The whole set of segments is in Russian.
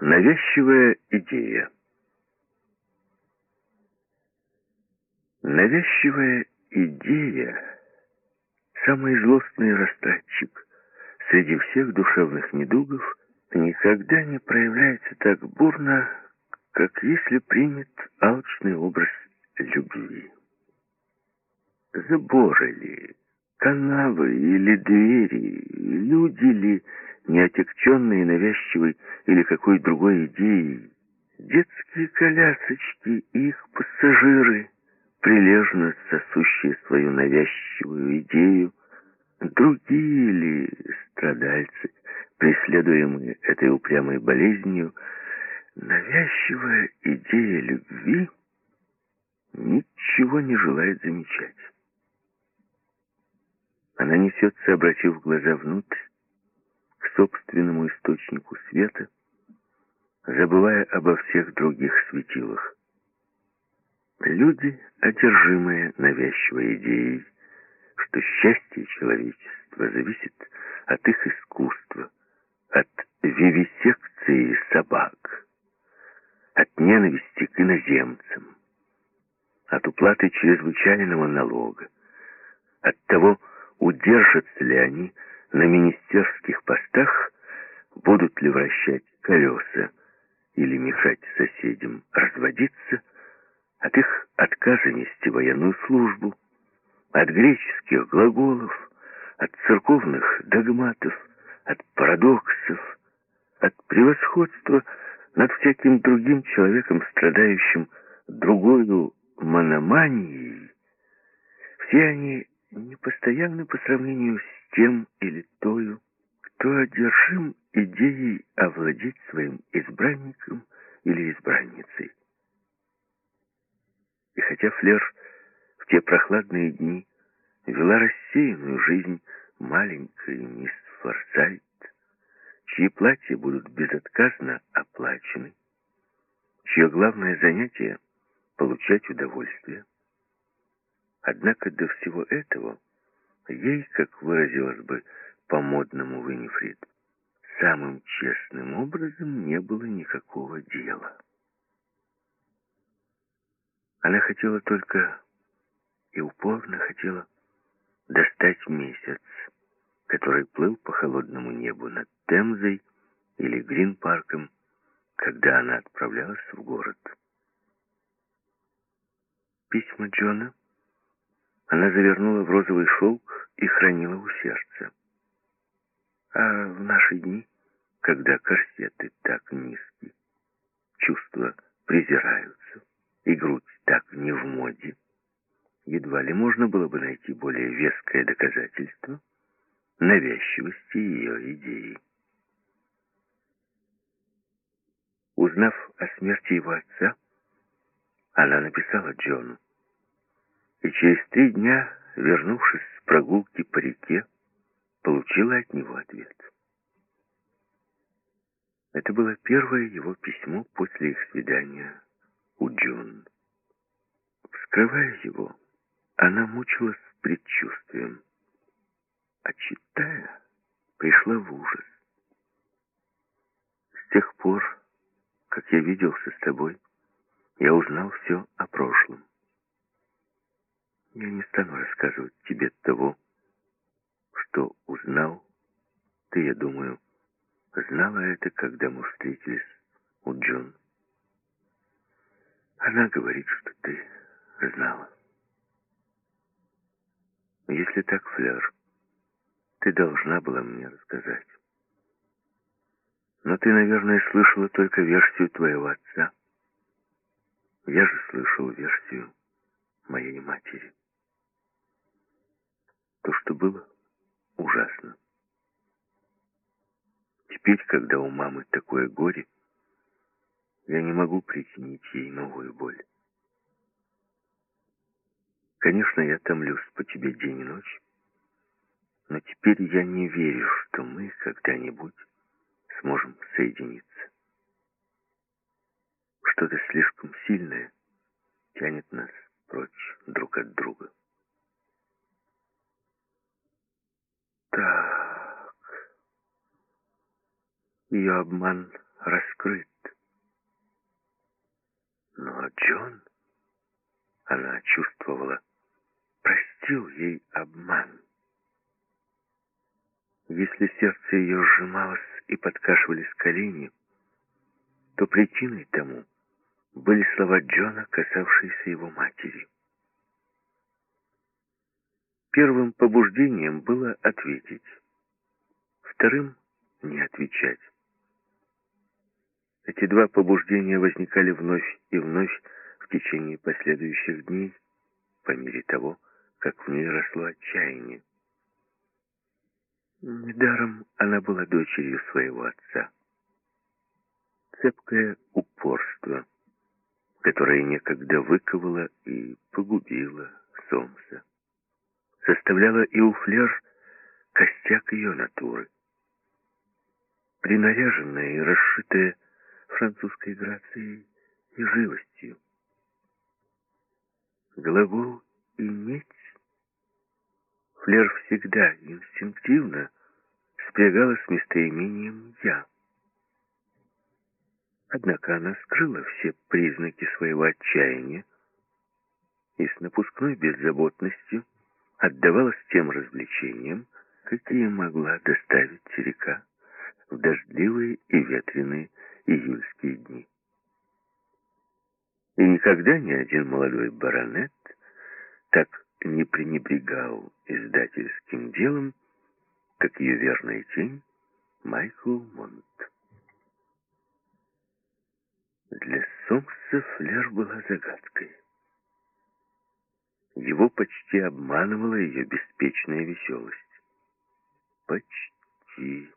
Навязчивая идея. Навязчивая идея — самый злостный растратчик среди всех душевных недугов никогда не проявляется так бурно, как если примет алчный образ любви. Заборы ли, канавы или двери, люди ли, неотекченные навязчивой или какой другой идеей, детские колясочки и их пассажиры, прилежно сосущие свою навязчивую идею, другие ли страдальцы, преследуемые этой упрямой болезнью, навязчивая идея любви ничего не желает замечать. Она несется, обратив глаза внутрь, к собственному источнику света, забывая обо всех других светилах. Люди, одержимые навязчивой идеей, что счастье человечества зависит от их искусства, от вивисекции собак, от ненависти к иноземцам, от уплаты чрезвычайного налога, от того, удержатся ли они на министерских постах, будут ли вращать колеса или мешать соседям разводиться, от их отказа нести военную службу, от греческих глаголов, от церковных догматов, от парадоксов, от превосходства над всяким другим человеком, страдающим другою мономанией, все они непостоянны по сравнению с тем или тою, кто одержим идеей овладеть своим избранником или избранницей. И хотя Флер в те прохладные дни вела рассеянную жизнь маленькой мисс Форсайт, чьи платья будут безотказно оплачены, чье главное занятие — получать удовольствие, Однако до всего этого ей, как выразилась бы по-модному Виннифрид, самым честным образом не было никакого дела. Она хотела только и упорно хотела достать месяц, который плыл по холодному небу над Темзой или Грин-парком, когда она отправлялась в город. Письма Джона она завернула в розовый шелк и хранила у сердца. А в наши дни, когда корсеты так низкие, чувства презираются, и грудь так не в моде, едва ли можно было бы найти более веское доказательство навязчивости ее идеи. Узнав о смерти его отца, она написала Джону и через три дня, вернувшись с прогулки по реке, получила от него ответ. Это было первое его письмо после их свидания у Джон. Вскрывая его, она мучилась предчувствием, а читая, пришла в ужас. С тех пор, как я виделся с тобой, я узнал все о прошлом. Я не стану рассказывать тебе того, что узнал. Ты, я думаю, знала это, когда мы встретились у Джон. Она говорит, что ты знала. Если так, Флер, ты должна была мне рассказать. Но ты, наверное, слышала только версию твоего отца. Я же слышал версию моей матери. То, что было, ужасно. Теперь, когда у мамы такое горе, я не могу причинить ей новую боль. Конечно, я томлюсь по тебе день и ночь, но теперь я не верю, что мы когда-нибудь сможем соединиться. Что-то слишком сильное тянет нас прочь друг от друга. Так. Ее обман раскрыт. Но Джон, она чувствовала, простил ей обман. Если сердце ее сжималось и подкашивались колени, то причиной тому были слова Джона, касавшиеся его матери. Первым побуждением было ответить, вторым — не отвечать. Эти два побуждения возникали вновь и вновь в течение последующих дней, по мере того, как в ней росло отчаяние. Недаром она была дочерью своего отца. Цепкое упорство, которое некогда выковало и погубило Сомса, составляло и у Флер костяк ее натуры. Принаряженная и расшитая французской грацией и живостью. Глагол «иметь» Флер всегда инстинктивно спрягала с местоимением «я». Однако она скрыла все признаки своего отчаяния и с напускной беззаботностью отдавалась тем развлечениям, какие могла доставить река в дождливые и ветреные июльские дни. И никогда ни один молодой баронет так не пренебрегал издательским делом, как ее верная тень Майкл Монт. Для Сомса Флер была загадкой. Его почти обманывала ее беспечная веселость. Почти.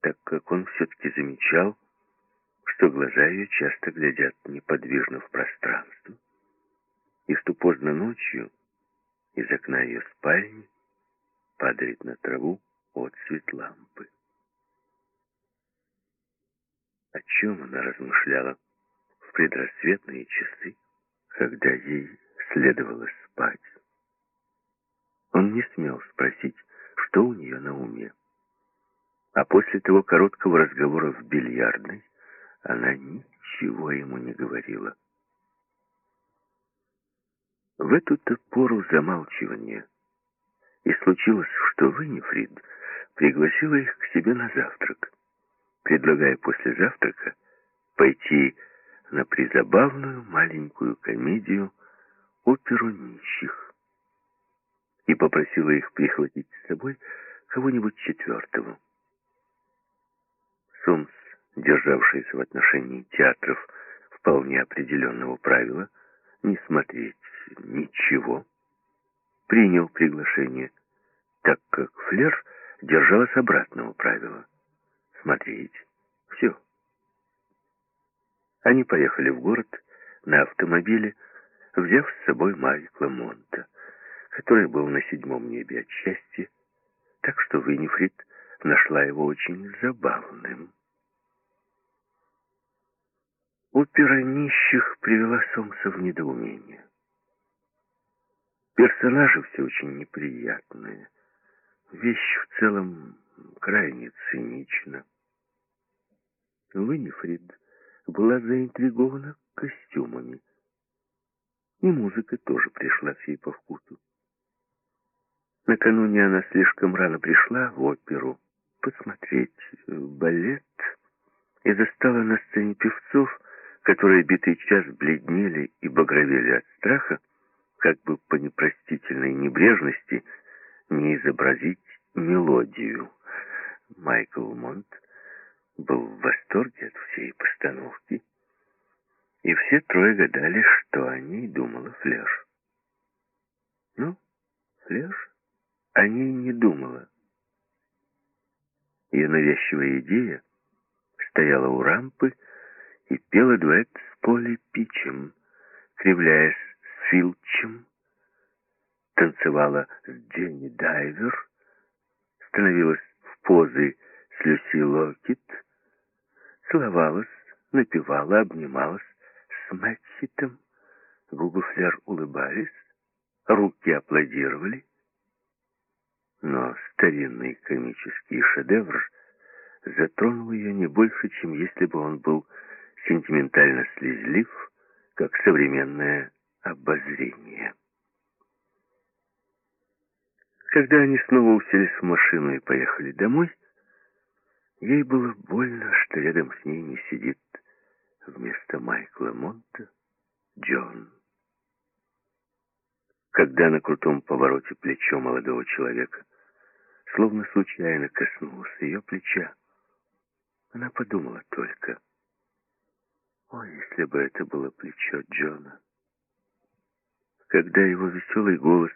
Так как он все-таки замечал, что глаза ее часто глядят неподвижно в пространство, и что поздно ночью из окна ее спальни падает на траву отцвет лампы. О чем она размышляла в предрассветные часы, когда ей следовало спать? Он не смел спросить, что у нее на уме. А после того короткого разговора в бильярдной она ничего ему не говорила. В эту-то пору замалчивания и случилось, что Виннифрид пригласила их к себе на завтрак, предлагая после завтрака пойти на призабавную маленькую комедию «Оперу нищих» и попросила их прихватить с собой кого-нибудь четвертого. Сомс, державшийся в отношении театров вполне определенного правила, не смотреть ничего, принял приглашение, так как Флер держалась обратного правила. Смотреть. Все. Они поехали в город на автомобиле, взяв с собой Майкла Монта, который был на седьмом небе от счастья, так что Виннифрид нашла его очень забавным. Опера нищих привела Сомса в недоумение. Персонажи все очень неприятные. Вещь в целом крайне цинична. Виннифрид была заинтригована костюмами. И музыка тоже пришла ей по вкусу. Накануне она слишком рано пришла в оперу посмотреть балет и застала на сцене певцов, которые битый час бледнели и багровели от страха, как бы по непростительной небрежности не изобразить мелодию. Майкл Монт был в восторге от всей постановки, и все трое гадали, что о ней думала Флеш. Ну, Флеш о ней не думала. Ее навязчивая идея стояла у рампы и пела дуэт с Поли Питчем, кривляясь Филчем, танцевала с Дженни Дайвер, становилась в позы с Люси Локет, целовалась, напевала, обнималась с Мэтчетом, губы Флер улыбались, руки аплодировали, но старинный комический шедевр затронул ее не больше, чем если бы он был сентиментально слезлив, как современное обозрение. Когда они снова уселись в машину и поехали домой, ей было больно, что рядом с ней не сидит вместо Майкла Монта Джон. Когда на крутом повороте плечо молодого человека словно случайно коснулось ее плеча, она подумала только, о, если бы это было плечо Джона. Когда его веселый голос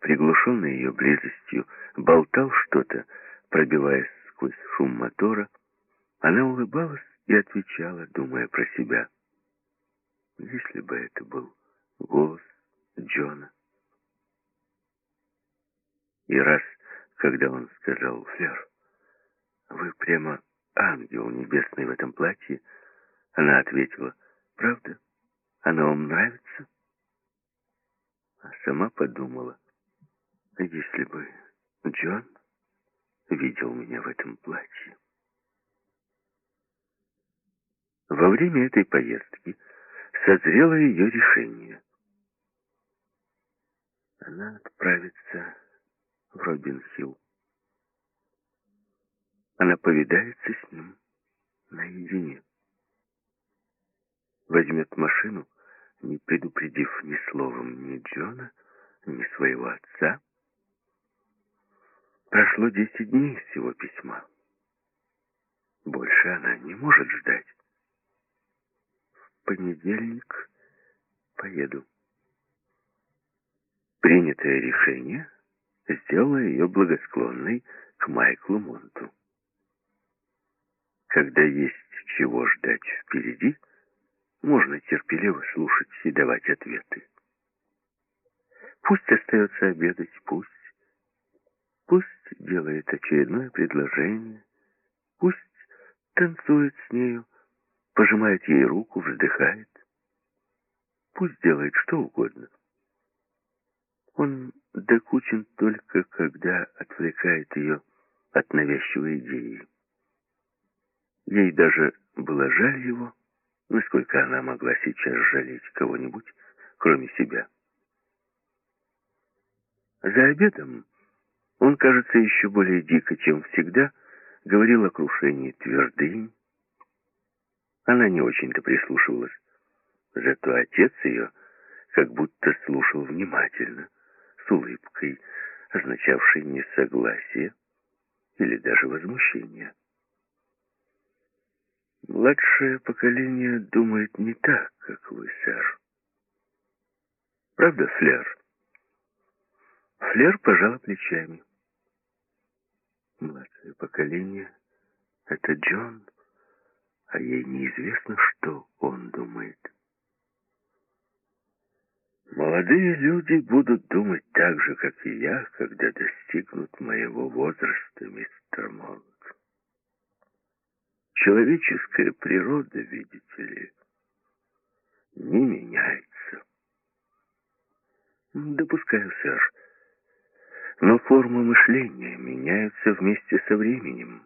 приглушенный ее близостью, болтал что-то, пробиваясь сквозь шум мотора, она улыбалась и отвечала, думая про себя. Если бы это был голос Джона. И раз, когда он сказал Флер, «Вы прямо ангел небесный в этом платье», она ответила, «Правда? Оно вам нравится?» А сама подумала, если бы Джон видел меня в этом платье. Во время этой поездки созрело ее решение. Она отправится в Робин-Хилл. Она повидается с ним наедине. Возьмет машину, не предупредив ни словом ни Джона, ни своего отца, Прошло десять дней с его письма. Больше она не может ждать. В понедельник поеду. Принятое решение сделало ее благосклонной к Майклу Монту. Когда есть чего ждать впереди, можно терпеливо слушать и давать ответы. Пусть остается обедать, пусть Пусть делает очередное предложение, пусть танцует с нею, пожимает ей руку, вздыхает. Пусть делает что угодно. Он докучен только, когда отвлекает ее от навязчивой идеи. Ей даже было жаль его, насколько она могла сейчас жалеть кого-нибудь, кроме себя. За обедом он, кажется, еще более дико, чем всегда, говорил о крушении твердынь. Она не очень-то прислушивалась. Зато отец ее как будто слушал внимательно, с улыбкой, означавшей несогласие или даже возмущение. Младшее поколение думает не так, как вы, сэр. Правда, Флер? Флер пожала плечами. Младшее поколение — это Джон, а ей неизвестно, что он думает. Молодые люди будут думать так же, как и я, когда достигнут моего возраста, мистер Монт. Человеческая природа, видите ли, не меняется. Допускаю, сэр, но формы мышления меняются вместе со временем.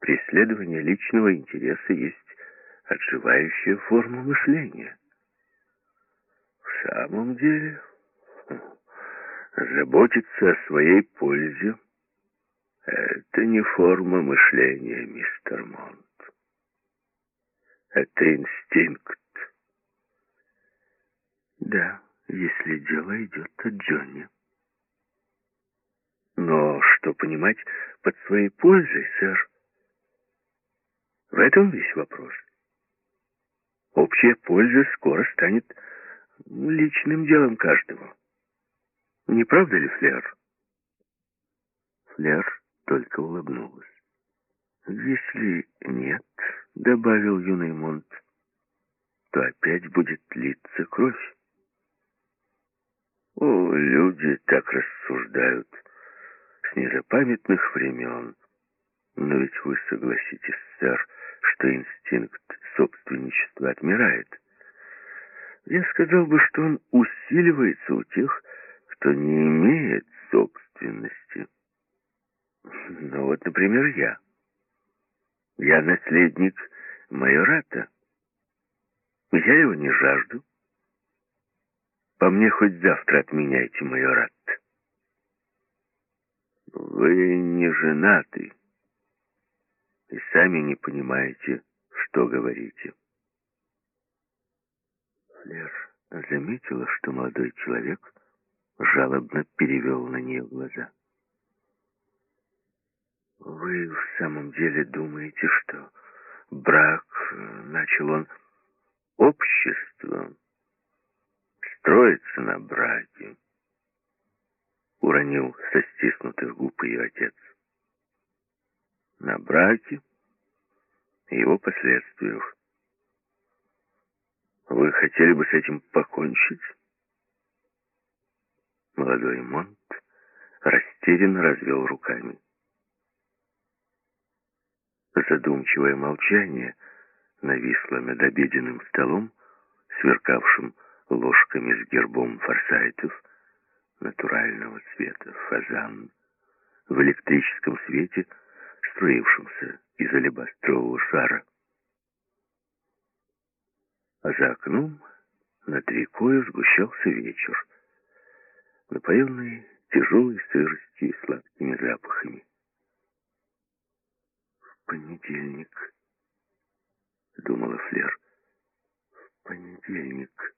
Преследование личного интереса есть отживающая форма мышления. В самом деле, заботиться о своей пользе — это не форма мышления, мистер Монт. Это инстинкт. Да, если дело идет о Джонни. Но что понимать под своей пользой, сэр? В этом весь вопрос. Общая польза скоро станет личным делом каждого. Не правда ли, Флер? Флер только улыбнулась. «Если нет, — добавил юный Монт, — то опять будет литься кровь. О, люди так рассуждают с незапамятных времен. Но ведь вы согласитесь, сэр, что инстинкт собственничества отмирает. Я сказал бы, что он усиливается у тех, кто не имеет собственности. Ну вот, например, я. Я наследник майората. Я его не жажду. По мне хоть завтра отменяйте майорат. Вы не женаты и сами не понимаете, что говорите. Флер заметила, что молодой человек жалобно перевел на нее глаза. «Вы в самом деле думаете, что брак, — начал он, — общество строится на браке?» Уронил со стиснутых губ ее отец. «На браке и его последствиях. Вы хотели бы с этим покончить?» Молодой Монт растерянно развел руками. Задумчивое молчание нависло над обеденным столом, сверкавшим ложками с гербом форсайтов натурального цвета фазан в электрическом свете, струившемся из алебастрового шара. А за окном над рекой сгущался вечер, напоенный тяжелой сыростью и сладкими запахами понедельник, думала Флер. В понедельник.